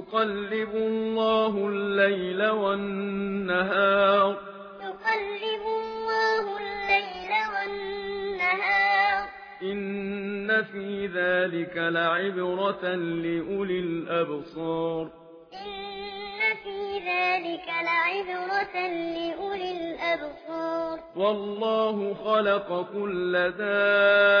يقلب الله الليل والنهار. يقلب الله الليل والنهار. إن في ذلك لعبرة لأولي الأبصار. إن في ذلك لعبرة لأولي الأبصار. والله خلق كل دابة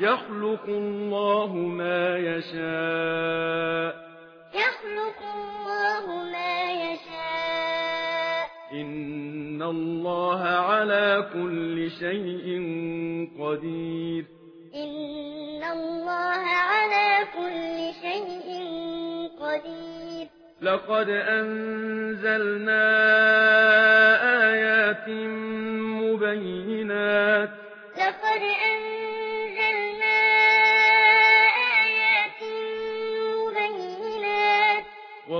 يخلق الله ما يشاء. يخلق الله ما يشاء. إن الله على كل شيء قدير. إن الله على كل شيء قدير. لقد أنزلنا آيات مبينات. لقد أنزلنا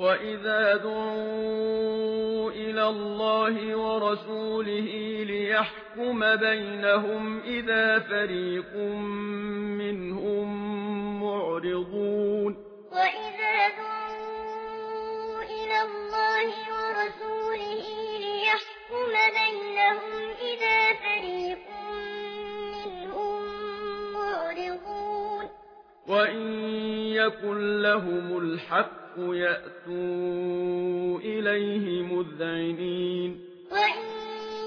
وَإِذَا دُعُوا إِلَى اللَّهِ وَرَسُولِهِ لِيَحْكُمَ بَيْنَهُمْ إِذَا فَرِيقٌ مِنْهُمْ مُعْرِضُونَ وَإِذَا دُعُوا إِلَى اللَّهِ وَرَسُولِهِ لِيَحْكُمَ بَيْنَهُمْ إِذَا فَرِيقٌ مِنْهُمْ مُعْرِضُونَ وَإِنْ يَكُنْ لَهُمُ الْحَقُّ الحق يأتوا إليه مذعنين. وإن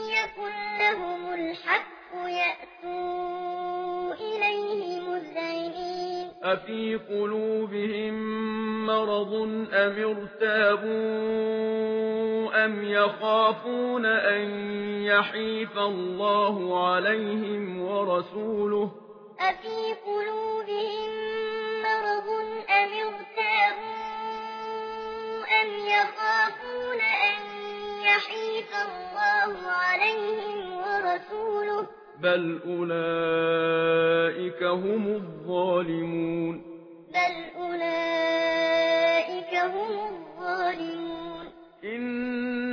يكن لهم الحق يأتوا إليه مذعنين. أفي قلوبهم مرض أم ارتابوا أم يخافون أن يحيف الله عليهم ورسوله. أفي قلوبهم يخافون أن يحيف الله عليهم ورسوله. بل أولئك هم الظالمون. بل أولئك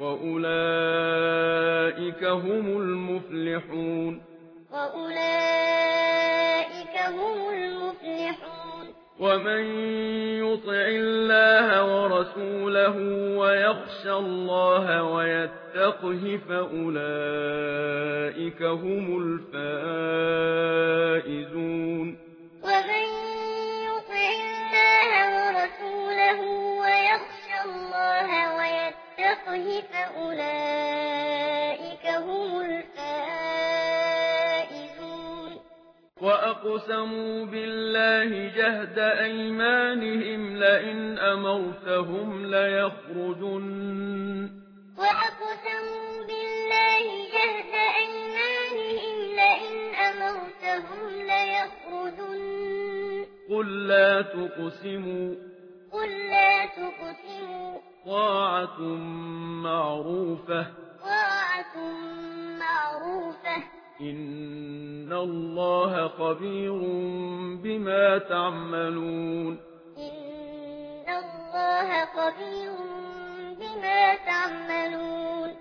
وأولئك هم المفلحون وأولئك هم المفلحون ومن يطع الله ورسوله ويخشى الله ويتقه فأولئك هم الفائزون وَأَقْسَمُوا بِاللَّهِ جَهْدَ أَيْمَانِهِمْ لَئِنْ أَمَرْتَهُمْ لَيَخْرُجُنَّ وَأَقْسَمُوا بِاللَّهِ جَهْدَ أَيْمَانِهِمْ لَئِنْ أَمَرْتَهُمْ لَيَخْرُجُنَّ قُل لَّا تُقْسِمُوا قُل لَّا تُقْسِمُوا طَاعَةٌ مَّعْرُوفَةٌ طَاعَةٌ مَّعْرُوفَةٌ إن الله خبير بما تعملون إن الله خبير بما تعملون